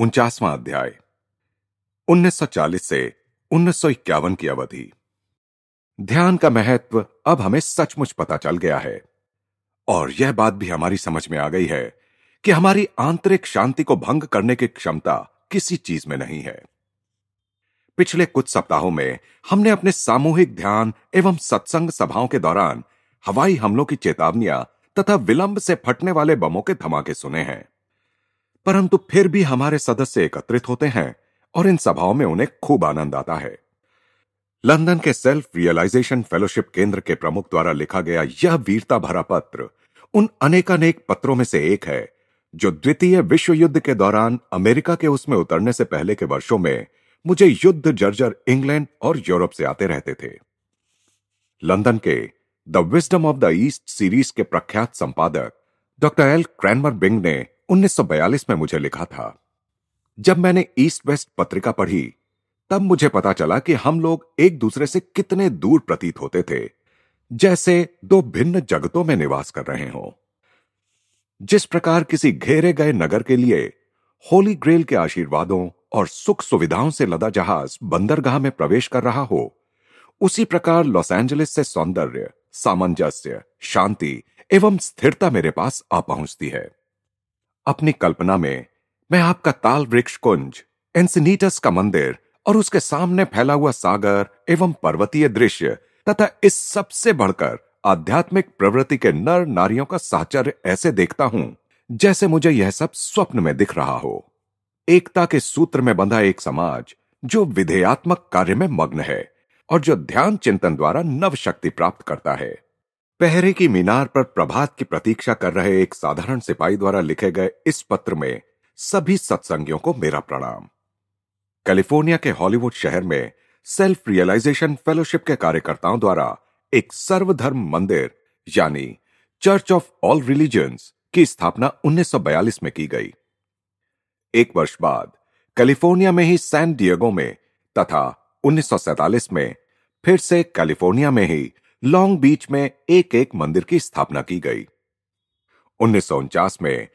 उनचासवां अध्याय 1940 से 1951 की अवधि। ध्यान का महत्व अब हमें सचमुच पता चल गया है, और यह बात भी हमारी समझ में आ गई है कि हमारी आंतरिक शांति को भंग करने की क्षमता किसी चीज़ में नहीं है। पिछले कुछ सप्ताहों में हमने अपने सामूहिक ध्यान एवं सत्संग सभाओं के दौरान हवाई हमलों की चेतावनियाँ तथा विलंब से फटने वाले बमों के धमाके सुने हैं। परंतु फिर भी हमारे सदस्य एकत्रित होते हैं और इन सभाओं में उन्हें खूब आनंद आता है। लंदन के सेल्फ रियलाइजेशन फेलोशिप केंद्र के प्रमुख द्वारा लिखा गया यह वीरता भरा पत्र उन अनेकानेक पत्रों में से एक है, जो द्वितीय विश्व युद्ध के दौरान अमेरिका के उसमें उतरने से पहले के वर्षों में मुझे युद्ध जर्जर इंग्लैंड और यूरोप से आते रहते थे। लंदन के the wisdom of the East series के प्रख्यात संपादक डॉक्टर एल. क्रैनमर बिंग ने 1942 में मुझे लिखा था। जब मैंने ईस्ट वेस्ट पत्रिका पढ़ी, तब मुझे पता चला कि हम लोग एक दूसरे से कितने दूर प्रतीत होते थे, जैसे दो भिन्न जगतों में निवास कर रहे हों। जिस प्रकार किसी घेरे गए नगर के लिए होली ग्रेल के आशीर्वादों और सुख सुविधाओं से लदा जहाज़ बंदरगाह में प्रवेश कर रहा हो, उसी प्रकार लॉस एंजलिस से सौंदर्य, सामंजस्य, शांति एवं स्थिरता मेरे पास आ पहुँचती है। अपनी कल्पना में मैं आपका ताल वृक्ष कुंज, एंसिनीटस का मंदिर और उसके सामने फैला हुआ सागर एवं पर्वतीय दृश्य तथा इस सबसे बढ़कर आध्यात्मिक प्रवृत्ति के नर नारियों का साहचर्य ऐसे देखता हूँ, जैसे मुझे यह सब स्वप्न में दिख रहा हो। एकता के सूत्र में बंधा एक समाज, जो विधेयात्मक कार्य में मग्न है और जो ध्यान चिंतन द्वारा नव शक्ति प्राप्त करता है। पहरे की मीनार पर प्रभात की प्रतीक्षा कर रहे एक साधारण सिपाही द्वारा लिखे गए इस पत्र में सभी सत्संगियों को मेरा प्रणाम। कैलिफ़ोर्निया के हॉलीवुड शहर में सेल्फ रियलाइजेशन फेलोशिप के कार्यकर्ताओं द्वारा एक सर्वधर्म मंदिर, यानी चर्च ऑफ़ ऑल रिलीजन्स की स्थापना 1942 में की गई। एक वर्ष बाद कैलिफ़ोर्निया में ही सैन डिएगो में तथा 1947 में फिर से कैलिफ़ोर्निया में ही लॉन्ग बीच में एक एक मंदिर की स्थापना की गई। उन्नीस सौ उनचास में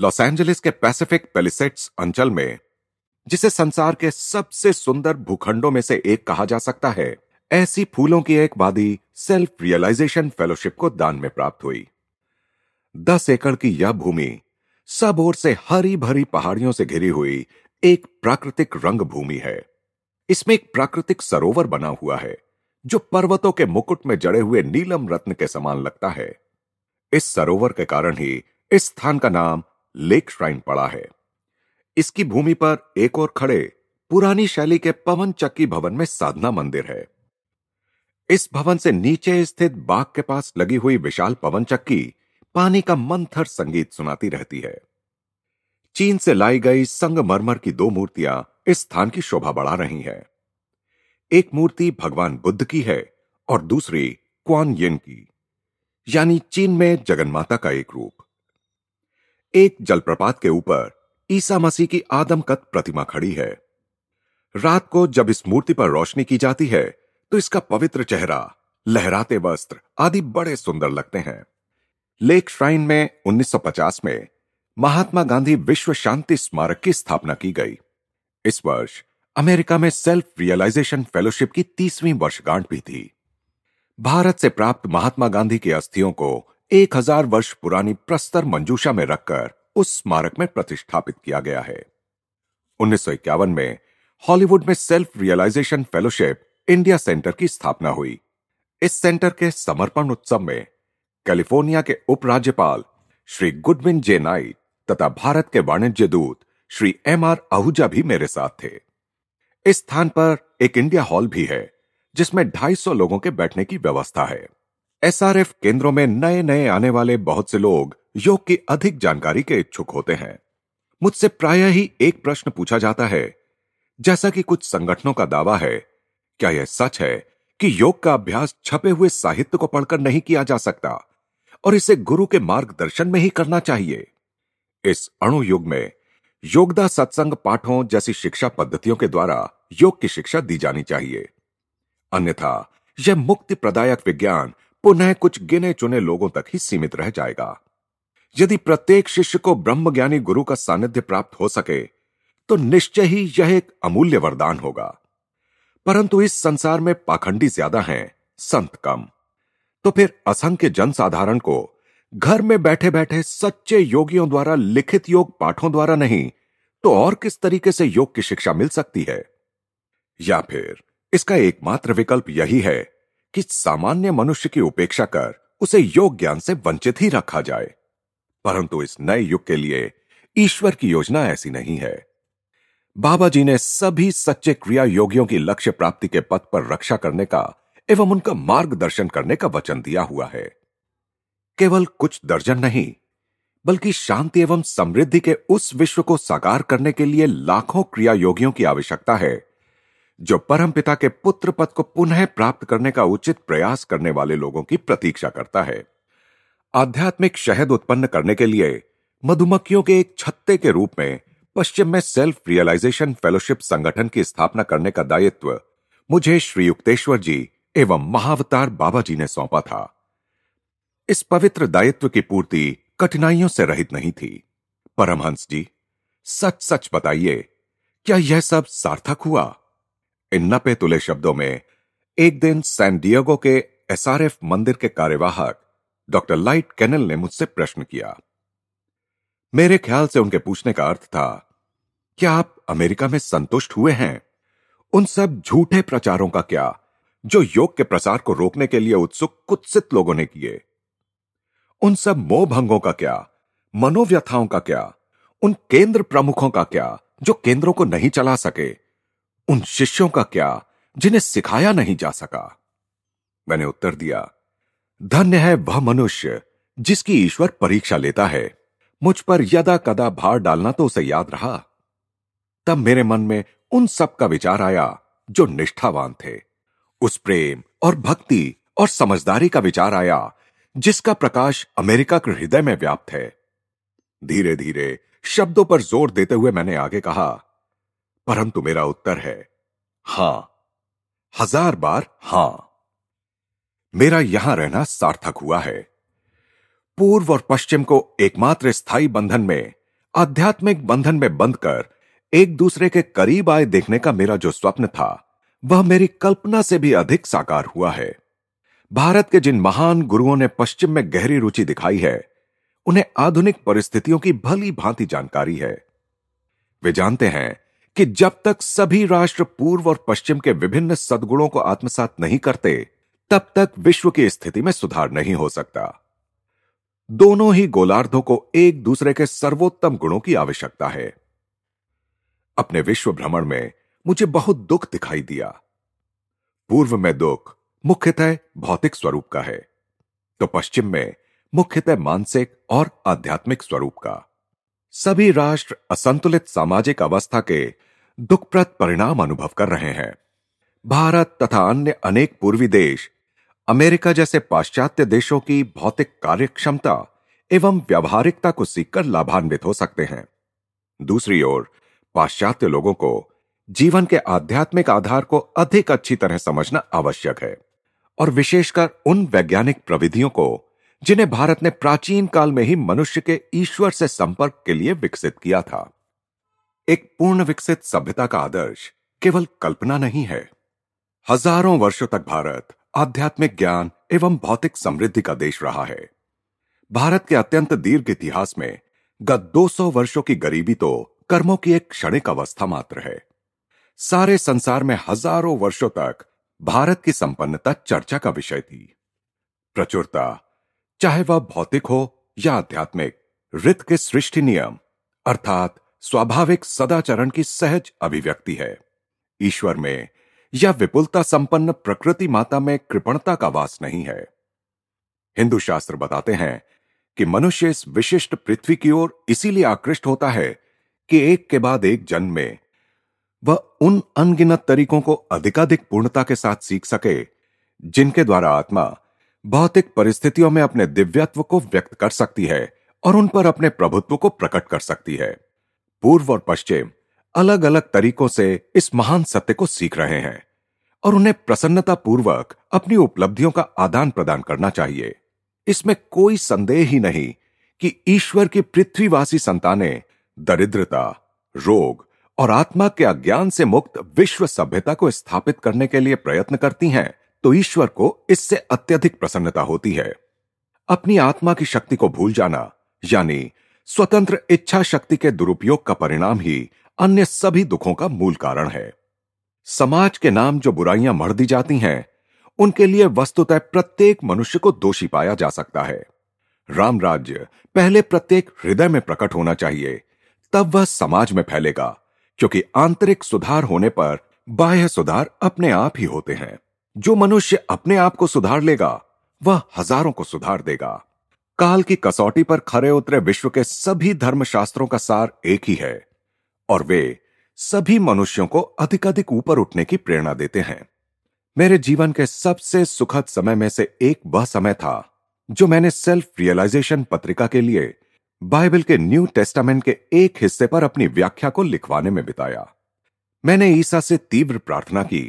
लॉस एंजलिस के पैसिफिक पेलिसेट्स अंचल में, जिसे संसार के सबसे सुंदर भूखंडों में से एक कहा जा सकता है, ऐसी फूलों की एक वादी सेल्फ रियलाइजेशन फेलोशिप को दान में प्राप्त हुई। दस एकड़ की यह भूमि सब ओर से हरी भरी पहाड़ियों से घिरी हुई एक प्राकृतिक रंग भूमि है। इसमें एक प्राकृतिक सरोवर बना हुआ है। जो पर्वतों के मुकुट में जड़े हुए नीलम रत्न के समान लगता है। इस सरोवर के कारण ही इस स्थान का नाम लेक श्राइन पड़ा है। इसकी भूमि पर एक और खड़े पुरानी शैली के पवन चक्की भवन में साधना मंदिर है। इस भवन से नीचे स्थित बाग के पास लगी हुई विशाल पवन चक्की पानी का मंथर संगीत सुनाती रहती है। चीन से लाई गई संगमरमर की दो मूर्तियाँ इस स्थान की शोभा बढ़ा रही हैं। एक मूर्ति भगवान बुद्ध की है और दूसरी क्वान यिन की, यानी चीन में जगन्माता का एक रूप। एक जलप्रपात के ऊपर ईसा मसीह की आदमकत प्रतिमा खड़ी है। रात को जब इस मूर्ति पर रोशनी की जाती है तो इसका पवित्र चेहरा, लहराते वस्त्र आदि बड़े सुंदर लगते हैं। लेक श्राइन में 1950 में महात्मा गांधी विश्व शांति स्मारक की स्थापना की गई। इस वर्ष अमेरिका में सेल्फ रियलाइजेशन फेलोशिप की तीसवीं वर्षगांठ भी थी। भारत से प्राप्त महात्मा गांधी की अस्थियों को एक हज़ार वर्ष पुरानी प्रस्तर मंजूषा में रखकर उस स्मारक में प्रतिष्ठापित किया गया है। उन्नीस सौ इक्यावन में हॉलीवुड में self realisation fellowship India centre की स्थापना हुई। इस सेंटर के समर्पण उत्सव में कैलिफ़ोर्निया के उपराज्यपाल श्री गुडविन जे नाइट तथा भारत के वाणिज्य दूत श्री एम आर आहूजा भी मेरे साथ थे। इस स्थान पर एक इंडिया हॉल भी है, जिसमें 250 लोगों के बैठने की व्यवस्था है। एसआरएफ केंद्रों में नए नए आने वाले बहुत से लोग योग की अधिक जानकारी के इच्छुक होते हैं। मुझसे प्राय ही एक प्रश्न पूछा जाता है, जैसा कि कुछ संगठनों का दावा है, क्या यह सच है कि योग का अभ्यास छपे हुए साहित्य को पढ़कर नहीं किया जा सकता, और इसे गुरु के मार्गदर्शन में ही करना चाहिए? इस अणु युग में योगदा सत्संग पाठों जैसी शिक्षा पद्धतियों के द्वारा योग की शिक्षा दी जानी चाहिए। अन्यथा, यह मुक्ति प्रदायक विज्ञान पुनः कुछ गिने चुने लोगों तक ही सीमित रह जाएगा। यदि प्रत्येक शिष्य को ब्रह्मज्ञानी गुरु का सानिध्य प्राप्त हो सके तो निश्चय ही यह एक अमूल्य वरदान होगा। परंतु इस संसार में पाखंडी ज़्यादा हैं, संत कम। तो फिर असंख्य जनसाधारण को घर में बैठे बैठे सच्चे योगियों द्वारा लिखित योग पाठों द्वारा नहीं तो और किस तरीके से योग की शिक्षा मिल सकती है? या फिर इसका एकमात्र विकल्प यही है कि सामान्य मनुष्य की उपेक्षा कर उसे योग ज्ञान से वंचित ही रखा जाए। परंतु इस नए युग के लिए ईश्वर की योजना ऐसी नहीं है। बाबा जी ने सभी सच्चे क्रिया योगियों की लक्ष्य प्राप्ति के पथ पर रक्षा करने का एवं उनका मार्गदर्शन करने का वचन दिया हुआ है। केवल कुछ दर्जन नहीं, बल्कि शांति एवं समृद्धि के उस विश्व को साकार करने के लिए लाखों क्रिया योगियों की आवश्यकता है। जो परम पिता के पुत्र पद को पुनः प्राप्त करने का उचित प्रयास करने वाले लोगों की प्रतीक्षा करता है। आध्यात्मिक शहद उत्पन्न करने के लिए मधुमक्खियों के एक छत्ते के रूप में पश्चिम में सेल्फ रियलाइजेशन फेलोशिप संगठन की स्थापना करने का दायित्व मुझे श्री युक्तेश्वर जी एवं महावतार बाबा जी ने सौंपा था। इस पवित्र दायित्व की पूर्ति कठिनाइयों से रहित नहीं थी। परमहंस जी सच सच बताइए, क्या यह सब सार्थक हुआ? इन नपे तुले शब्दों में, एक दिन सैन डिएगो के एसआरएफ मंदिर के कार्यवाहक, डॉक्टर लाइट कैनल ने मुझसे प्रश्न किया। मेरे ख्याल से उनके पूछने का अर्थ था, क्या आप अमेरिका में संतुष्ट हुए हैं? उन सब झूठे प्रचारों का क्या, जो योग के प्रसार को रोकने के लिए उत्सुक कुत्सित लोगों ने किए? उन सब मोह भंगों का क्या, मनोव्यथाओं का क्या, उन केंद्र प्रमुखों का क्या, जो केंद्रों को नहीं चला सके उन शिष्यों का क्या, जिन्हें सिखाया नहीं जा सका? मैंने उत्तर दिया, धन्य है वह मनुष्य जिसकी ईश्वर परीक्षा लेता है, मुझ पर यदा कदा भार डालना तो उसे याद रहा। तब मेरे मन में उन सब का विचार आया, जो निष्ठावान थे। उस प्रेम और भक्ति और समझदारी का विचार आया, जिसका प्रकाश अमेरिका के हृदय में व्याप्त है। धीरे धीरे शब्दों पर ज़ोर देते हुए मैंने आगे कहा परंतु मेरा उत्तर है। हाँ। हज़ार बार हाँ। मेरा यहाँ रहना सार्थक हुआ है। पूर्व और पश्चिम को एकमात्र स्थायी बंधन में, आध्यात्मिक बंधन में बंद कर, एक दूसरे के करीब आए देखने का मेरा जो स्वप्न था, वह मेरी कल्पना से भी अधिक साकार हुआ है। भारत के जिन महान गुरुओं ने पश्चिम में गहरी रुचि दिखाई है, उन्हें आधुनिक परिस्थितियों की भली भांति जानकारी है। वे जानते हैं कि जब तक सभी राष्ट्र पूर्व और पश्चिम के विभिन्न सदगुणों को आत्मसात नहीं करते, तब तक विश्व की स्थिति में सुधार नहीं हो सकता। दोनों ही गोलार्धों को एक दूसरे के सर्वोत्तम गुणों की आवश्यकता है। अपने विश्व भ्रमण में मुझे बहुत दुख दिखाई दिया। पूर्व में दुख मुख्यतः भौतिक स्वरूप का है तो पश्चिम में मुख्यतः मानसिक और आध्यात्मिक स्वरूप का। सभी राष्ट्र असंतुलित सामाजिक अवस्था के दुखप्रद परिणाम अनुभव कर रहे हैं। भारत तथा अन्य अनेक पूर्वी देश, अमेरिका जैसे पाश्चात्य देशों की भौतिक कार्यक्षमता एवं व्यवहारिकता को सीखकर लाभान्वित हो सकते हैं। दूसरी ओर, पाश्चात्य लोगों को जीवन के आध्यात्मिक आधार को अधिक अच्छी तरह समझना आवश्यक है और विशेषकर उन वैज्ञानिक प्रविधियों को जिन्हें भारत ने प्राचीन काल में ही मनुष्य के ईश्वर से संपर्क के लिए विकसित किया था। एक पूर्ण विकसित सभ्यता का आदर्श केवल कल्पना नहीं है। हज़ारों वर्षों तक भारत आध्यात्मिक ज्ञान एवं भौतिक समृद्धि का देश रहा है। भारत के अत्यंत दीर्घ इतिहास में गत 200 वर्षों की गरीबी तो कर्मों की एक क्षणिक अवस्था मात्र है। सारे संसार में हज़ारों वर्षों तक भारत की संपन्नता चर्चा का विषय थी। प्रचुरता, चाहे वह भौतिक हो या आध्यात्मिक रित के सृष्टि नियम, अर्थात स्वाभाविक सदाचरण की सहज अभिव्यक्ति है। ईश्वर में या विपुलता संपन्न प्रकृति माता में कृपणता का वास नहीं है। हिंदू शास्त्र बताते हैं कि मनुष्य इस विशिष्ट पृथ्वी की ओर इसीलिए आकृष्ट होता है कि एक के बाद एक जन्म में वह उन अनगिनत तरीकों को अधिकाधिक पूर्णता के साथ सीख सके, जिनके द्वारा आत्मा भौतिक परिस्थितियों में अपने दिव्यत्व को व्यक्त कर सकती है और उन पर अपने प्रभुत्व को प्रकट कर सकती है। पूर्व और पश्चिम अलग अलग तरीकों से इस महान सत्य को सीख रहे हैं और उन्हें प्रसन्नता पूर्वक अपनी उपलब्धियों का आदान प्रदान करना चाहिए। इसमें कोई संदेह ही नहीं कि ईश्वर की पृथ्वीवासी संतानें दरिद्रता, रोग और आत्मा के अज्ञान से मुक्त विश्व सभ्यता को स्थापित करने के लिए प्रयत्न करती हैं तो ईश्वर को इससे अत्यधिक प्रसन्नता होती है। अपनी आत्मा की शक्ति को भूल जाना, यानी स्वतंत्र इच्छा शक्ति के दुरुपयोग का परिणाम ही अन्य सभी दुखों का मूल कारण है। समाज के नाम जो बुराइयाँ मर दी जाती हैं, उनके लिए वस्तुतः प्रत्येक मनुष्य को दोषी पाया जा सकता है। राम राज्य पहले प्रत्येक हृदय में प्रकट होना चाहिए, तब वह समाज में फैलेगा, क्योंकि आंतरिक सुधार होने पर बाह्य सुधार अपने आप ही होते हैं। जो मनुष्य अपने आप को सुधार लेगा, वह हज़ारों को सुधार देगा। काल की कसौटी पर खरे उतरे विश्व के सभी धर्मशास्त्रों का सार एक ही है, और वे सभी मनुष्यों को अधिक अधिक ऊपर उठने की प्रेरणा देते हैं। मेरे जीवन के सबसे सुखद समय में से एक वह समय था, जो मैंने सेल्फ रियलाइजेशन पत्रिका के लिए बाइबल के न्यू टेस्टामेंट के एक हिस्से पर अपनी व्याख्या को लिखवाने में बिताया। मैंने ईसा से तीव्र प्रार्थना की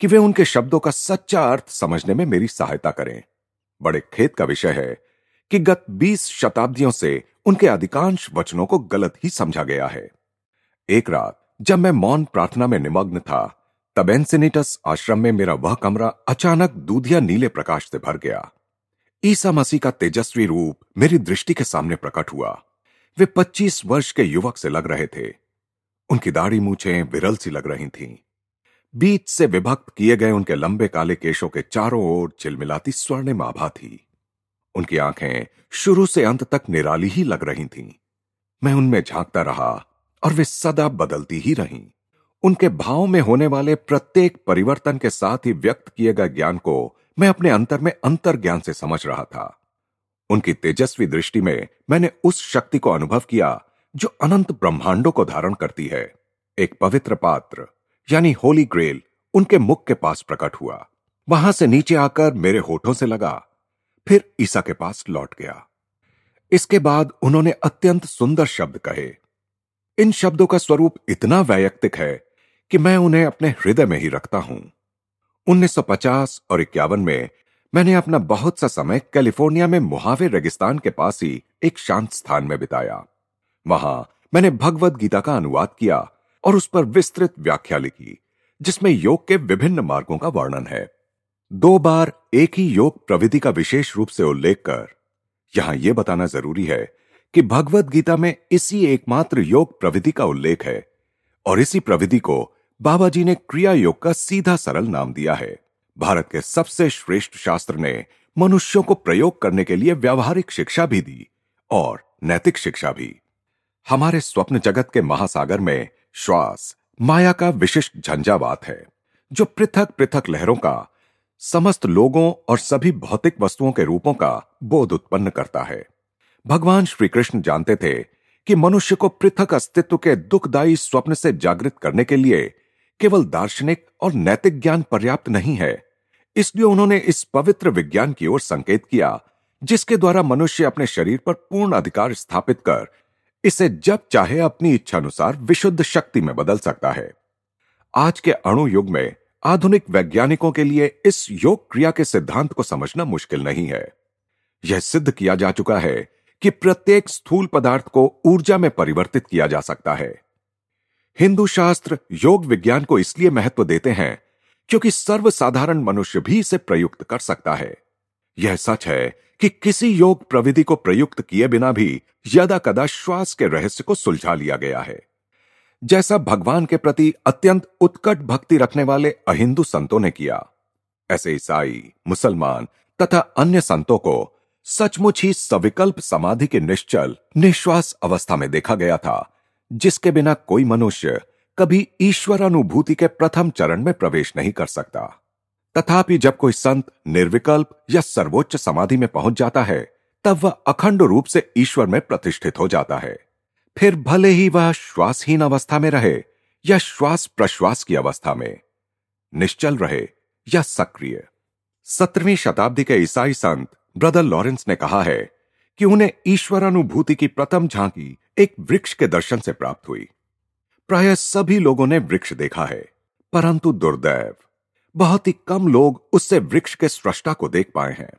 कि वे उनके शब्दों का सच्चा अर्थ समझने में मेरी सहायता करें। बड़े खेत का विषय है कि गत 20 शताब्दियों से उनके अधिकांश वचनों को गलत ही समझा गया है। एक रात, जब मैं मौन प्रार्थना में निमग्न था, तब एंसेनिटस आश्रम में मेरा वह कमरा अचानक दूधिया नीले प्रकाश से भर गया। ईसा मसीह का तेजस्वी रूप मेरी दृष्टि के सामने प्रकट हुआ। वे 25 वर्ष के युवक से लग रहे थे। उनकी दाढ़ी मूछें विरल सी लग रही थीं। बीच से विभक्त किए गए उनके लंबे काले केशों के चारों ओर चिलमिलाती स्वर्णिम आभा थी। उनकी आँखें शुरू से अंत तक निराली ही लग रही थीं। मैं उनमें झांकता रहा और वे सदा बदलती ही रहीं। उनके भाव में होने वाले प्रत्येक परिवर्तन के साथ ही व्यक्त किए गए ज्ञान को मैं अपने अंतर में अंतर ज्ञान से समझ रहा था उनकी तेजस्वी दृष्टि में मैंने उस शक्ति को अनुभव किया जो अनंत ब्रह्मांडों को धारण करती है एक पवित्र पात्र, यानी होली ग्रेल, उनके मुख के पास प्रकट हुआ वहाँ से नीचे आकर मेरे होठों से लगा फिर ईसा के पास लौट गया। इसके बाद उन्होंने अत्यंत सुंदर शब्द कहे। इन शब्दों का स्वरूप इतना वैयक्तिक है कि मैं उन्हें अपने हृदय में ही रखता हूँ। 1950 और इक्यावन में मैंने अपना बहुत सा समय कैलिफ़ोर्निया में मुहावे रेगिस्तान के पास ही एक शांत स्थान में बिताया। वहाँ मैंने भगवत गीता का अनुवाद किया और उस पर विस्तृत व्याख्या लिखी, जिसमें योग के विभिन्न मार्गों का वर्णन है। दो बार एक ही योग प्रविधि का विशेष रूप से उल्लेख कर। यहाँ यह बताना ज़रूरी है कि भगवत गीता में इसी एकमात्र योग प्रविधि का उल्लेख है और इसी प्रविधि को बाबा जी ने क्रिया योग का सीधा सरल नाम दिया है। भारत के सबसे श्रेष्ठ शास्त्र ने मनुष्यों को प्रयोग करने के लिए व्यावहारिक शिक्षा भी दी और नैतिक शिक्षा भी। हमारे स्वप्न जगत के महासागर में श्वास, माया का विशिष्ट झंझावात है, जो पृथक पृथक लहरों का समस्त लोगों और सभी भौतिक वस्तुओं के रूपों का बोध उत्पन्न करता है। भगवान श्री कृष्ण जानते थे कि मनुष्य को पृथक अस्तित्व के दुखदायी स्वप्न से जागृत करने के लिए केवल दार्शनिक और नैतिक ज्ञान पर्याप्त नहीं है। इसलिए उन्होंने इस पवित्र विज्ञान की ओर संकेत किया, जिसके द्वारा मनुष्य अपने शरीर पर पूर्ण अधिकार स्थापित कर इसे जब चाहे अपनी इच्छा अनुसार विशुद्ध शक्ति में बदल सकता है। आज के अणु युग में आधुनिक वैज्ञानिकों के लिए इस योग क्रिया के सिद्धांत को समझना मुश्किल नहीं है। यह सिद्ध किया जा चुका है कि प्रत्येक स्थूल पदार्थ को ऊर्जा में परिवर्तित किया जा सकता है। हिंदू शास्त्र योग विज्ञान को इसलिए महत्व देते हैं क्योंकि सर्वसाधारण मनुष्य भी इसे प्रयुक्त कर सकता है। यह सच है कि किसी योग प्रविधि को प्रयुक्त किए बिना भी यदा कदा श्वास के रहस्य को सुलझा लिया गया है। जैसा भगवान के प्रति अत्यंत उत्कट भक्ति रखने वाले अहिंदू संतों ने किया। ऐसे ईसाई, मुसलमान तथा अन्य संतों को सचमुच ही सविकल्प समाधि के निश्चल, निश्वास अवस्था में देखा गया था, जिसके बिना कोई मनुष्य कभी ईश्वर अनुभूति के प्रथम चरण में प्रवेश नहीं कर सकता। तथापि जब कोई संत निर्विकल्प या सर्वोच्च समाधि में पहुँच जाता है, तब वह अखंड रूप से ईश्वर में प्रतिष्ठित हो जाता है। फिर भले ही वह श्वासहीन अवस्था में रहे या श्वास प्रश्वास की अवस्था में, निश्चल रहे या सक्रिय। सत्रहवीं शताब्दी के ईसाई संत ब्रदर लॉरेंस ने कहा है कि उन्हें ईश्वर अनुभूति की प्रथम झांकी एक वृक्ष के दर्शन से प्राप्त हुई। प्राय सभी लोगों ने वृक्ष देखा है, परंतु दुर्दैव, बहुत ही कम लोग उससे वृक्ष के सृष्टा को देख पाए हैं।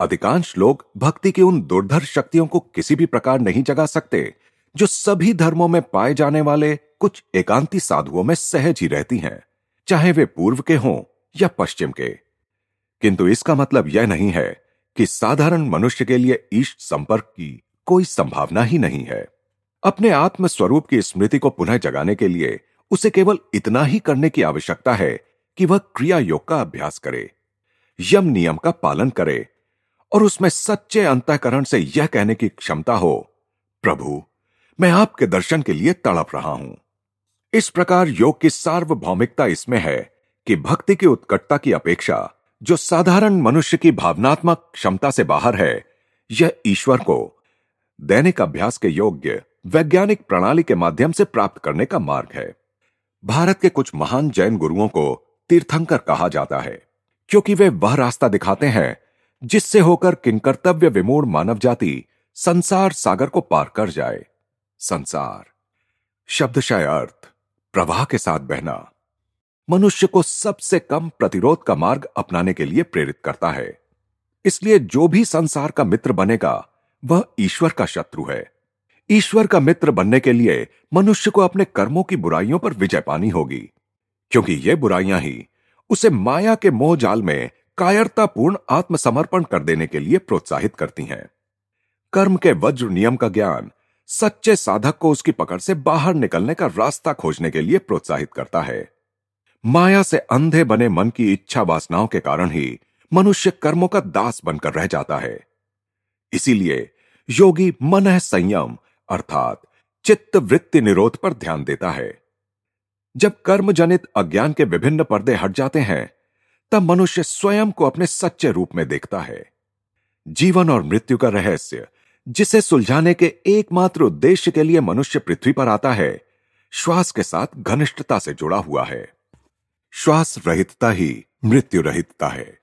अधिकांश लोग भक्ति की उन दुर्धर शक्तियों को किसी भी प्रकार नहीं जगा सकते जो सभी धर्मों में पाए जाने वाले कुछ एकांती साधुओं में सहज ही रहती हैं, चाहे वे पूर्व के हों या पश्चिम के। किंतु इसका मतलब यह नहीं है कि साधारण मनुष्य के लिए ईष्ट संपर्क की कोई संभावना ही नहीं है। अपने आत्म स्वरूप की स्मृति को पुनः जगाने के लिए उसे केवल इतना ही करने की आवश्यकता है कि वह क्रिया योग का अभ्यास करे, यम नियम का पालन करे और उसमें सच्चे अंतकरण से यह कहने की क्षमता हो, प्रभु मैं आपके दर्शन के लिए तड़प रहा हूँ। इस प्रकार योग की सार्वभौमिकता इसमें है कि भक्ति की उत्कटता की अपेक्षा जो साधारण मनुष्य की भावनात्मक क्षमता से बाहर है, यह ईश्वर को दैनिक अभ्यास के योग्य वैज्ञानिक प्रणाली के माध्यम से प्राप्त करने का मार्ग है। भारत के कुछ महान जैन गुरुओं को तीर्थंकर कहा जाता है, क्योंकि वे वह रास्ता दिखाते हैं जिससे होकर किनकर्तव्य विमूढ़ मानव जाति संसार सागर को पार कर जाए। संसार। शब्दशय अर्थ, प्रवाह के साथ बहना। मनुष्य को सबसे कम प्रतिरोध का मार्ग अपनाने के लिए प्रेरित करता है। इसलिए जो भी संसार का मित्र बनेगा, वह ईश्वर का शत्रु है। ईश्वर का मित्र बनने के लिए मनुष्य को अपने कर्मों की बुराइयों पर विजय पानी होगी। क्योंकि ये बुराइयाँ ही उसे माया के मोह जाल में कायरतापूर्ण आत्मसमर्पण कर देने के लिए प्रोत्साहित करती हैं। कर्म के वज्र नियम का ज्ञान सच्चे साधक को उसकी पकड़ से बाहर निकलने का रास्ता खोजने के लिए प्रोत्साहित करता है। माया से अंधे बने मन की इच्छा वासनाओं के कारण ही मनुष्य कर्मों का दास बनकर रह जाता है। इसीलिए योगी मन संयम अर्थात चित्त वृत्ति निरोध पर ध्यान देता है। जब कर्म जनित अज्ञान के विभिन्न पर्दे हट जाते हैं, तब मनुष्य स्वयं को अपने सच्चे रूप में देखता है। जीवन और मृत्यु का रहस्य जिसे सुलझाने के एकमात्र उद्देश्य के लिए मनुष्य पृथ्वी पर आता है, श्वास के साथ घनिष्ठता से जुड़ा हुआ है। श्वास रहितता ही मृत्यु रहितता है।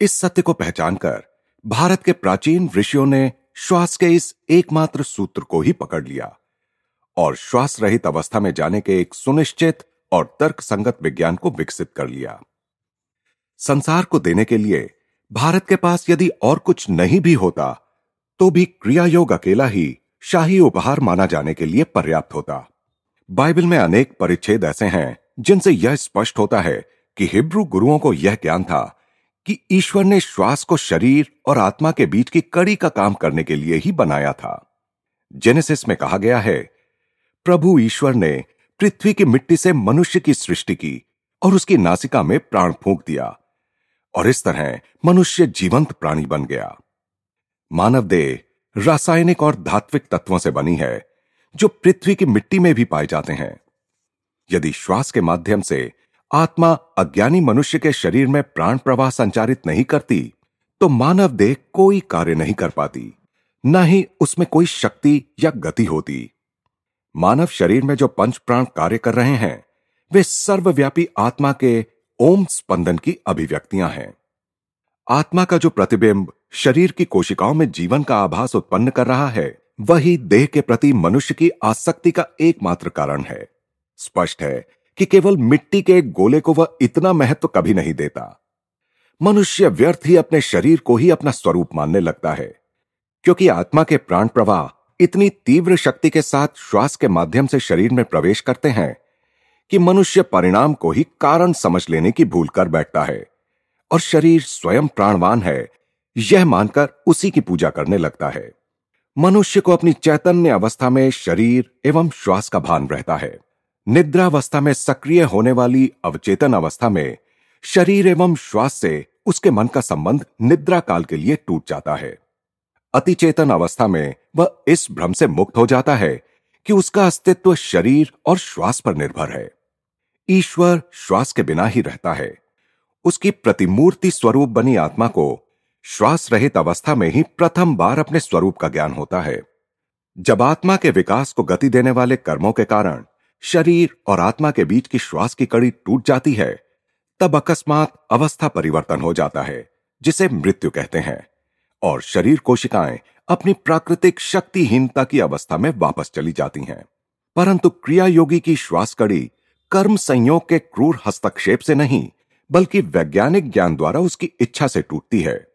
इस सत्य को पहचानकर भारत के प्राचीन ऋषियों ने श्वास के इस एकमात्र सूत्र को ही पकड़ लिया और श्वास रहित अवस्था में जाने के एक सुनिश्चित और तर्क संगत विज्ञान को विकसित कर लिया। संसार को देने के लिए भारत के पास यदि और कुछ नहीं भी होता तो भी क्रिया योग अकेला ही शाही उपहार माना जाने के लिए पर्याप्त होता। बाइबल में अनेक परिच्छेद ऐसे हैं, जिनसे यह स्पष्ट होता है कि हिब्रू गुरुओं को यह ज्ञान था कि ईश्वर ने श्वास को शरीर और आत्मा के बीच की कड़ी का काम करने के लिए ही बनाया था। जेनेसिस में कहा गया है, प्रभु ईश्वर ने पृथ्वी की मिट्टी से मनुष्य की सृष्टि की और उसकी नासिका में प्राण फूंक दिया और इस तरह मनुष्य जीवंत प्राणी बन गया। मानव देह रासायनिक और धात्विक तत्वों से बनी है, जो पृथ्वी की मिट्टी में भी पाए जाते हैं। यदि श्वास के माध्यम से आत्मा अज्ञानी मनुष्य के शरीर में प्राण प्रवाह संचारित नहीं करती तो मानव देह कोई कार्य नहीं कर पाती, न ही उसमें कोई शक्ति या गति होती। मानव शरीर में जो पंच प्राण कार्य कर रहे हैं, वे सर्वव्यापी आत्मा के ओम स्पंदन की अभिव्यक्तियाँ हैं। आत्मा का जो प्रतिबिंब शरीर की कोशिकाओं में जीवन का आभास उत्पन्न कर रहा है। वही देह के प्रति मनुष्य की आसक्ति का एकमात्र कारण है। स्पष्ट है कि केवल मिट्टी के एक गोले को वह इतना महत्व कभी नहीं देता। मनुष्य व्यर्थ ही अपने शरीर को ही अपना स्वरूप मानने लगता है, क्योंकि आत्मा के प्राण प्रवाह इतनी तीव्र शक्ति के साथ श्वास के माध्यम से शरीर में प्रवेश करते हैं कि मनुष्य परिणाम को ही कारण समझ लेने की भूल कर बैठता है। और शरीर स्वयं प्राणवान है यह मानकर उसी की पूजा करने लगता है। मनुष्य को अपनी चैतन्य अवस्था में शरीर एवं श्वास का भान रहता है। निद्रावस्था में सक्रिय होने वाली अवचेतन अवस्था में शरीर एवं श्वास से उसके मन का संबंध निद्रा काल के लिए टूट जाता है। अतिचेतन अवस्था में वह इस भ्रम से मुक्त हो जाता है कि उसका अस्तित्व शरीर और श्वास पर निर्भर है। ईश्वर श्वास के बिना ही रहता है। उसकी प्रतिमूर्ति स्वरूप बनी आत्मा को श्वास रहित अवस्था में ही प्रथम बार अपने स्वरूप का ज्ञान होता है। जब आत्मा के विकास को गति देने वाले कर्मों के कारण शरीर और आत्मा के बीच की श्वास की कड़ी टूट जाती है, तब अकस्मात अवस्था परिवर्तन हो जाता है, जिसे मृत्यु कहते हैं, और शरीर कोशिकाएँ अपनी प्राकृतिक शक्तिहीनता की अवस्था में वापस चली जाती हैं। परंतु क्रिया योगी की श्वास कड़ी कर्म संयोग के क्रूर हस्तक्षेप से नहीं, बल्कि वैज्ञानिक ज्ञान द्वारा उसकी इच्छा से टूटती है।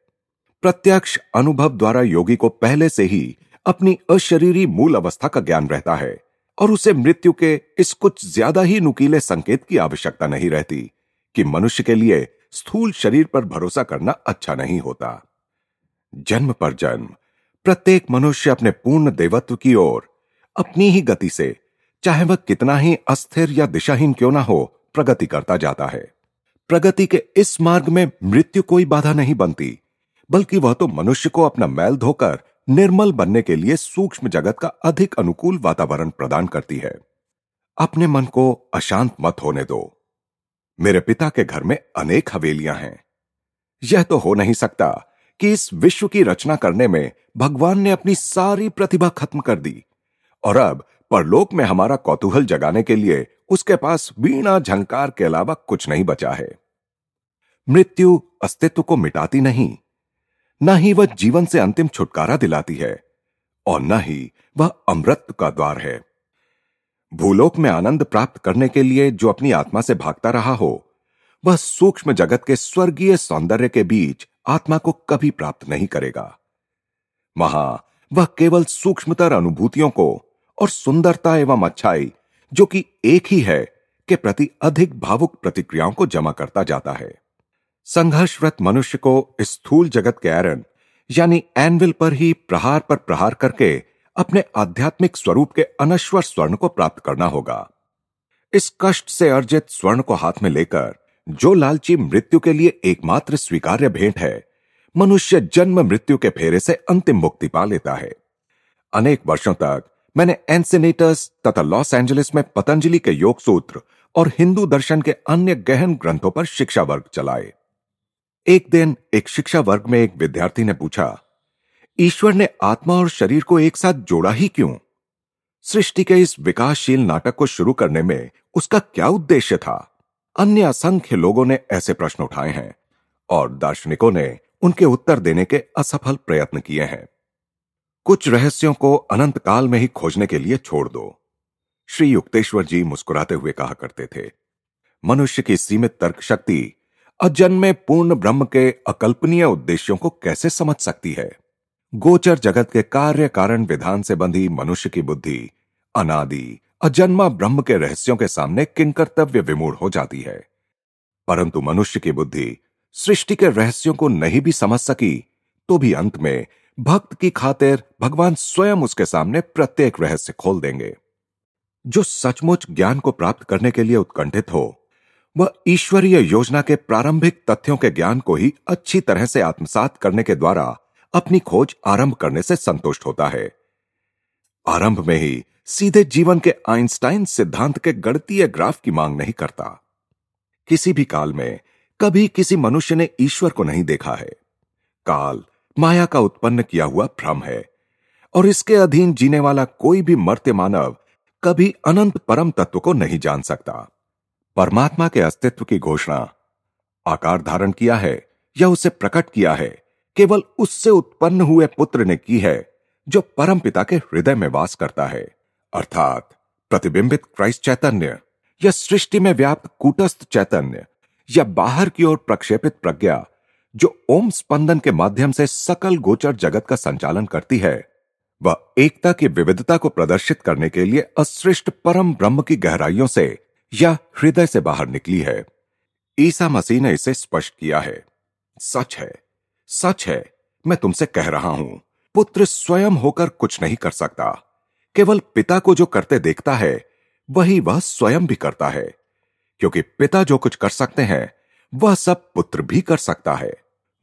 प्रत्यक्ष अनुभव द्वारा योगी को पहले से ही अपनी अशरीरी मूल अवस्था का ज्ञान रहता है और उसे मृत्यु के इस कुछ ज़्यादा ही नुकीले संकेत की आवश्यकता नहीं रहती कि मनुष्य के लिए स्थूल शरीर पर भरोसा करना अच्छा नहीं होता। जन्म पर जन्म, प्रत्येक मनुष्य अपने पूर्ण देवत्व की ओर, अपनी ही गति से, चाहे वह कितना ही अस्थिर या दिशाहीन क्यों ना हो, प्रगति करता जाता है। प्रगति के इस मार्ग में मृत्यु कोई बाधा नहीं बनती। बल्कि वह तो मनुष्य को अपना मैल धोकर निर्मल बनने के लिए सूक्ष्म जगत का अधिक अनुकूल वातावरण प्रदान करती है। अपने मन को अशांत मत होने दो। मेरे पिता के घर में अनेक हवेलियाँ हैं। यह तो हो नहीं सकता कि इस विश्व की रचना करने में भगवान ने अपनी सारी प्रतिभा खत्म कर दी। और अब परलोक में हमारा कौतूहल जगाने के लिए उसके पास वीणा झंकार के अलावा कुछ नहीं बचा है। मृत्यु अस्तित्व को मिटाती नहीं। न ही वह जीवन से अंतिम छुटकारा दिलाती है, और न ही वह अमृत का द्वार है। भूलोक में आनंद प्राप्त करने के लिए जो अपनी आत्मा से भागता रहा हो, वह सूक्ष्म जगत के स्वर्गीय सौंदर्य के बीच आत्मा को कभी प्राप्त नहीं करेगा। वहाँ वह केवल सूक्ष्मतर अनुभूतियों को और सुंदरता एवं अच्छाई, जो कि एक ही है, के प्रति अधिक भावुक प्रतिक्रियाओं को जमा करता जाता है। संघर्षरत मनुष्य को स्थूल जगत के एरन यानी एनविल पर ही प्रहार पर प्रहार करके अपने आध्यात्मिक स्वरूप के अनश्वर स्वर्ण को प्राप्त करना होगा। इस कष्ट से अर्जित स्वर्ण को हाथ में लेकर, जो लालची मृत्यु के लिए एकमात्र स्वीकार्य भेंट है, मनुष्य जन्म मृत्यु के फेरे से अंतिम मुक्ति पा लेता है। अनेक वर्षों तक मैंने एंसेनेटर्स तथा लॉस एंजलिस में पतंजलि के योग सूत्र और हिंदू दर्शन के अन्य गहन ग्रंथों पर शिक्षा वर्ग चलाए। एक दिन एक शिक्षा वर्ग में एक विद्यार्थी ने पूछा, ईश्वर ने आत्मा और शरीर को एक साथ जोड़ा ही क्यों? सृष्टि के इस विकासशील नाटक को शुरू करने में उसका क्या उद्देश्य था? अन्य असंख्य लोगों ने ऐसे प्रश्न उठाए हैं और दार्शनिकों ने उनके उत्तर देने के असफल प्रयत्न किए हैं। कुछ रहस्यों को अनंत काल में ही खोजने के लिए छोड़ दो, श्री युक्तेश्वर जी मुस्कुराते हुए कहा करते थे। मनुष्य की सीमित तर्क शक्ति अजन्मे पूर्ण ब्रह्म के अकल्पनीय उद्देश्यों को कैसे समझ सकती है? गोचर जगत के कार्य कारण विधान से बंधी मनुष्य की बुद्धि, अनादि, अजन्मा ब्रह्म के रहस्यों के सामने किंकर्तव्य विमूढ़ हो जाती है? परंतु मनुष्य की बुद्धि सृष्टि के रहस्यों को नहीं भी समझ सकी तो भी अंत में भक्त की खातिर भगवान स्वयं उसके सामने प्रत्येक रहस्य खोल देंगे। जो सचमुच ज्ञान को प्राप्त करने के लिए उत्कंठित हो वह ईश्वरीय योजना के प्रारंभिक तथ्यों के ज्ञान को ही अच्छी तरह से आत्मसात करने के द्वारा अपनी खोज आरंभ करने से संतुष्ट होता है। आरंभ में ही सीधे जीवन के आइंस्टाइन सिद्धांत के गणतीय ग्राफ की मांग नहीं करता। किसी भी काल में कभी किसी मनुष्य ने ईश्वर को नहीं देखा है। काल माया का उत्पन्न किया हुआ भ्रम है, और इसके अधीन जीने वाला कोई भी मर्त्य मानव कभी अनंत परम तत्व को नहीं जान सकता। परमात्मा के अस्तित्व की घोषणा। आकार धारण किया है या उसे प्रकट किया है, केवल उससे उत्पन्न हुए पुत्र ने की है, जो परम पिता के हृदय में वास करता है। अर्थात, प्रतिबिंबित क्राइस्ट चैतन्य, या सृष्टि में व्याप्त कूटस्थ चैतन्य, या बाहर की ओर प्रक्षेपित प्रज्ञा, जो ओम स्पंदन के माध्यम से सकल गोचर जगत का संचालन करती है, वह एकता की विविधता को प्रदर्शित करने के लिए असृष्ट परम ब्रह्म की गहराइयों से या हृदय से बाहर निकली है। ईसा मसीह ने इसे स्पष्ट किया है। सच है सच है, मैं तुमसे कह रहा हूँ, पुत्र स्वयं होकर कुछ नहीं कर सकता। केवल पिता को जो करते देखता है, वही वह स्वयं भी करता है। क्योंकि पिता जो कुछ कर सकते हैं, वह सब पुत्र भी कर सकता है।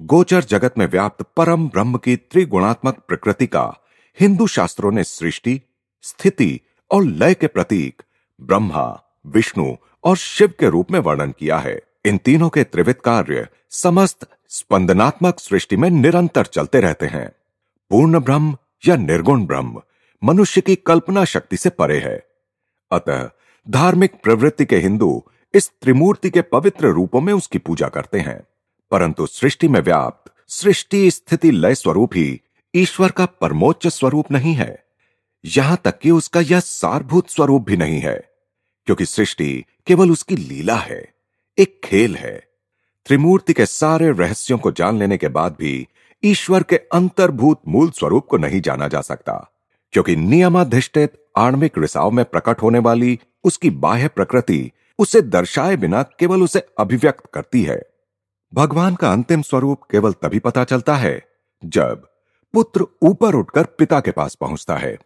गोचर जगत में व्याप्त परम ब्रह्म की त्रिगुणात्मक प्रकृति का हिंदू शास्त्रों ने सृष्टि, स्थिति और लय के प्रतीक ब्रह्मा विष्णु और शिव के रूप में वर्णन किया है। इन तीनों के त्रिविध कार्य समस्त स्पंदनात्मक सृष्टि में निरंतर चलते रहते हैं। पूर्ण ब्रह्म या निर्गुण ब्रह्म मनुष्य की कल्पना शक्ति से परे है। अतः धार्मिक प्रवृत्ति के हिंदू इस त्रिमूर्ति के पवित्र रूपों में उसकी पूजा करते हैं। परंतु सृष्टि में व्याप्त सृष्टि स्थिति लय स्वरूप ही ईश्वर का परमोच्च स्वरूप नहीं है। यहाँ तक कि उसका यह सारभूत स्वरूप भी नहीं है। क्योंकि सृष्टि केवल उसकी लीला है, एक खेल है। त्रिमूर्ति के सारे रहस्यों को जान लेने के बाद भी ईश्वर के अंतर्भूत मूल स्वरूप को नहीं जाना जा सकता, क्योंकि नियमाधिष्ठित आणविक रिसाव में प्रकट होने वाली उसकी बाह्य प्रकृति उसे दर्शाए बिना केवल उसे अभिव्यक्त करती है। भगवान का अंतिम स्वरूप केवल तभी पता चलता है जब पुत्र ऊपर उठकर पिता के पास पहुँचता है।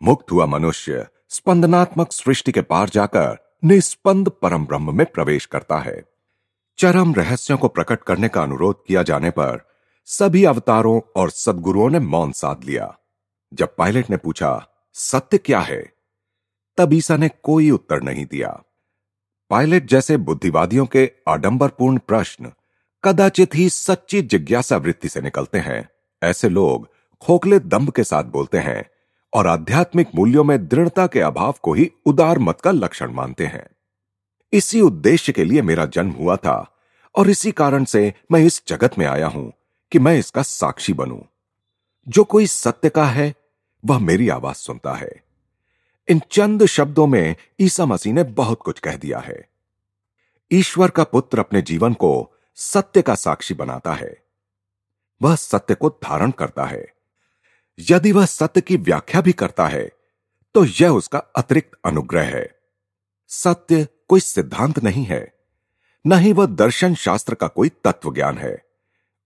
मुक्त हुआ मनुष्य स्पंदनात्मक सृष्टि के पार जाकर निस्पंद परम ब्रह्म में प्रवेश करता है। चरम रहस्यों को प्रकट करने का अनुरोध किया जाने पर सभी अवतारों और सदगुरुओं ने मौन साध लिया। जब पायलट ने पूछा, सत्य क्या है? तब ईसा ने कोई उत्तर नहीं दिया। पायलट जैसे बुद्धिवादियों के आडंबरपूर्ण प्रश्न कदाचित ही सच्ची जिज्ञासा वृत्ति से निकलते हैं। ऐसे लोग खोखले दम्भ के साथ बोलते हैं और आध्यात्मिक मूल्यों में दृढ़ता के अभाव को ही उदार मत का लक्षण मानते हैं। इसी उद्देश्य के लिए मेरा जन्म हुआ था और इसी कारण से मैं इस जगत में आया हूँ कि मैं इसका साक्षी बनूं। जो कोई सत्य का है, वह मेरी आवाज़ सुनता है। इन चंद शब्दों में ईसा मसीह ने बहुत कुछ कह दिया है। ईश्वर का पुत्र अपने जीवन को सत्य का साक्षी बनाता है। वह सत्य को धारण करता है। यदि वह सत्य की व्याख्या भी करता है तो यह उसका अतिरिक्त अनुग्रह है। सत्य कोई सिद्धांत नहीं है। न ही वह दर्शन शास्त्र का कोई तत्व ज्ञान है,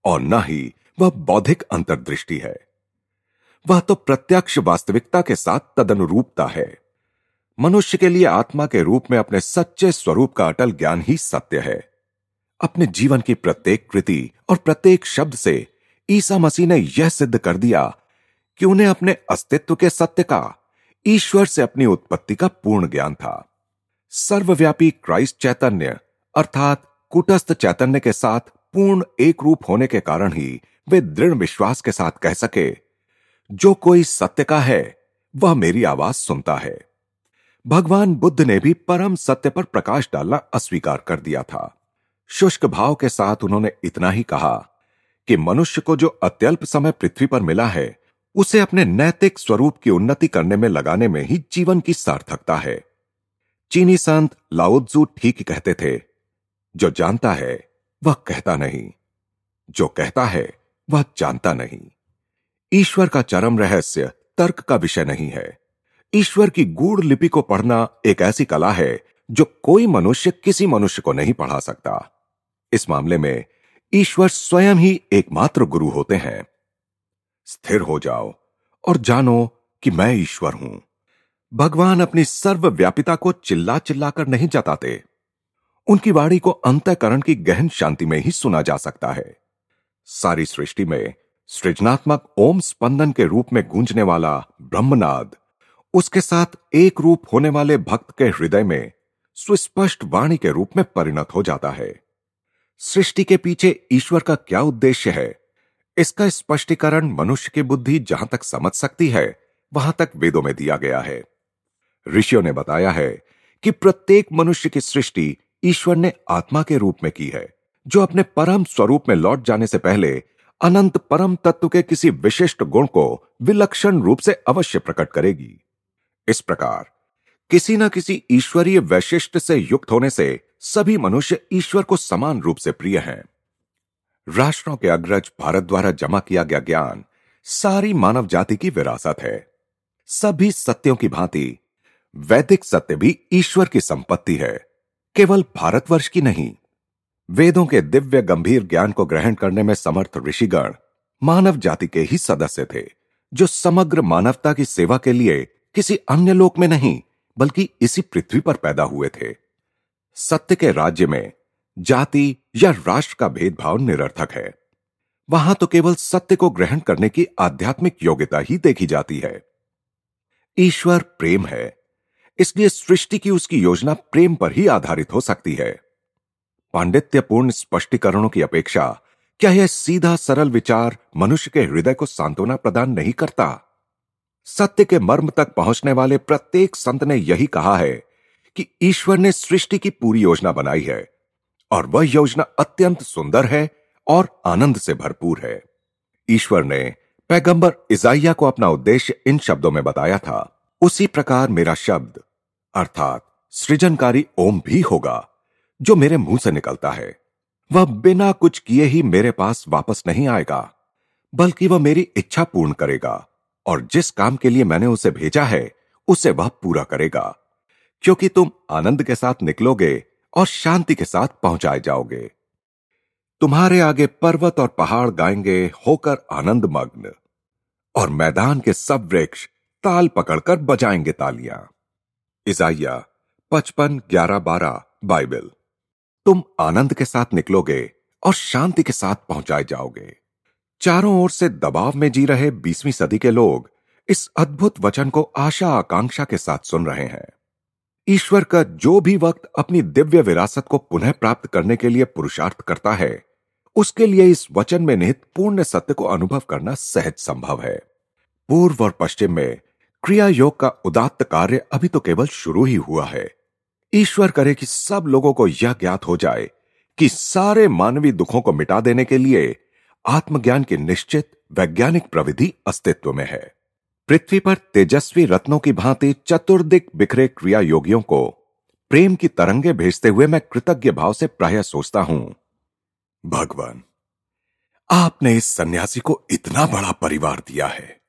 और न ही वह बौद्धिक अंतर्दृष्टि है। वह तो प्रत्यक्ष वास्तविकता के साथ तदनुरूपता है। मनुष्य के लिए आत्मा के रूप में अपने सच्चे स्वरूप का अटल ज्ञान ही सत्य है। अपने जीवन की प्रत्येक कृति और प्रत्येक शब्द से ईसा मसीह ने यह सिद्ध कर दिया कि उन्हें अपने अस्तित्व के सत्य का, ईश्वर से अपनी उत्पत्ति का पूर्ण ज्ञान था। सर्वव्यापी क्राइस्ट चैतन्य, अर्थात कुटस्थ चैतन्य के साथ पूर्ण एक रूप होने के कारण ही वे दृढ़ विश्वास के साथ कह सके, जो कोई सत्य का है, वह मेरी आवाज़ सुनता है। भगवान बुद्ध ने भी परम सत्य पर प्रकाश डालना अस्वीकार कर दिया था। शुष्क भाव के साथ उन्होंने इतना ही कहा कि मनुष्य को जो अत्यल्प समय पृथ्वी पर मिला है उसे अपने नैतिक स्वरूप की उन्नति करने में लगाने में ही जीवन की सार्थकता है। चीनी संत लाउत्जू ठीक कहते थे, जो जानता है, वह कहता नहीं। जो कहता है, वह जानता नहीं। ईश्वर का चरम रहस्य तर्क का विषय नहीं है। ईश्वर की गूढ़ लिपि को पढ़ना एक ऐसी कला है, जो कोई मनुष्य किसी मनुष्य को नहीं पढ़ा सकता। इस मामले में ईश्वर स्वयं ही एकमात्र गुरु होते हैं। स्थिर हो जाओ और जानो कि मैं ईश्वर हूँ। भगवान अपनी सर्वव्यापिता को चिल्ला चिल्लाकर नहीं जताते। उनकी वाणी को अंतकरण की गहन शांति में ही सुना जा सकता है। सारी सृष्टि में सृजनात्मक ओम स्पंदन के रूप में गूंजने वाला ब्रह्मनाद, उसके साथ एक रूप होने वाले भक्त के हृदय में सुस्पष्ट वाणी के रूप में परिणत हो जाता है। सृष्टि के पीछे ईश्वर का क्या उद्देश्य है? इसका स्पष्टीकरण मनुष्य की बुद्धि जहाँ तक समझ सकती है, वहाँ तक वेदों में दिया गया है। ऋषियों ने बताया है कि प्रत्येक मनुष्य की सृष्टि ईश्वर ने आत्मा के रूप में की है, जो अपने परम स्वरूप में लौट जाने से पहले अनंत परम तत्व के किसी विशिष्ट गुण को विलक्षण रूप से अवश्य प्रकट करेगी। इस प्रकार, किसी न किसी ईश्वरीय वैशिष्ट से युक्त होने से सभी मनुष्य ईश्वर को समान रूप से प्रिय हैं। राष्ट्रों के अग्रज भारत द्वारा जमा किया गया ज्ञान सारी मानव जाति की विरासत है। सभी सत्यों की भांति वैदिक सत्य भी ईश्वर की संपत्ति है, केवल भारतवर्ष की नहीं। वेदों के दिव्य गंभीर ज्ञान को ग्रहण करने में समर्थ ऋषिगण मानव जाति के ही सदस्य थे, जो समग्र मानवता की सेवा के लिए किसी अन्य लोक में नहीं, बल्कि इसी पृथ्वी पर पैदा हुए थे। सत्य के राज्य में जाति या राष्ट्र का भेदभाव निरर्थक है। वहाँ तो केवल सत्य को ग्रहण करने की आध्यात्मिक योग्यता ही देखी जाती है। ईश्वर प्रेम है, इसलिए सृष्टि की उसकी योजना प्रेम पर ही आधारित हो सकती है। पांडित्यपूर्ण स्पष्टीकरणों की अपेक्षा, क्या यह सीधा सरल विचार मनुष्य के हृदय को सांत्वना प्रदान नहीं करता? सत्य के मर्म तक पहुँचने वाले प्रत्येक संत ने यही कहा है कि ईश्वर ने सृष्टि की पूरी योजना बनाई है। और वह योजना अत्यंत सुंदर है और आनंद से भरपूर है। ईश्वर ने पैगंबर इजाइया को अपना उद्देश्य इन शब्दों में बताया था। उसी प्रकार मेरा शब्द, अर्थात सृजनकारी ओम भी होगा, जो मेरे मुँह से निकलता है। वह बिना कुछ किए ही मेरे पास वापस नहीं आएगा, बल्कि वह मेरी इच्छा पूर्ण करेगा, और जिस काम के लिए मैंने उसे भेजा है, उसे वह पूरा करेगा। क्योंकि तुम आनंद के साथ निकलोगे और शांति के साथ पहुँचाए जाओगे। तुम्हारे आगे पर्वत और पहाड़ गाएँगे होकर आनंद मग्न और मैदान के सब वृक्ष ताल पकड़कर बजाएँगे तालियाँ। इजाइया पचपन ग्यारह बारह, बाइबल। तुम आनंद के साथ निकलोगे और शांति के साथ पहुँचाए जाओगे। चारों ओर से दबाव में जी रहे बीसवीं सदी के लोग इस अद्भुत वचन को आशा आकांक्षा के साथ सुन रहे हैं। ईश्वर का जो भी वक्त अपनी दिव्य विरासत को पुनः प्राप्त करने के लिए पुरुषार्थ करता है, उसके लिए इस वचन में निहित पूर्ण सत्य को अनुभव करना सहज संभव है। पूर्व और पश्चिम में क्रिया योग का उदात्त कार्य अभी तो केवल शुरू ही हुआ है। ईश्वर करे कि सब लोगों को यह ज्ञात हो जाए कि सारे मानवीय दुखों को मिटा देने के लिए आत्मज्ञान की निश्चित वैज्ञानिक प्रविधि अस्तित्व में है। पृथ्वी पर तेजस्वी रत्नों की भांति चतुर्दिक बिखरे क्रिया योगियों को प्रेम की तरंगे भेजते हुए मैं कृतज्ञ भाव से प्राय सोचता हूँ, भगवान, आपने इस सन्यासी को इतना बड़ा परिवार दिया है।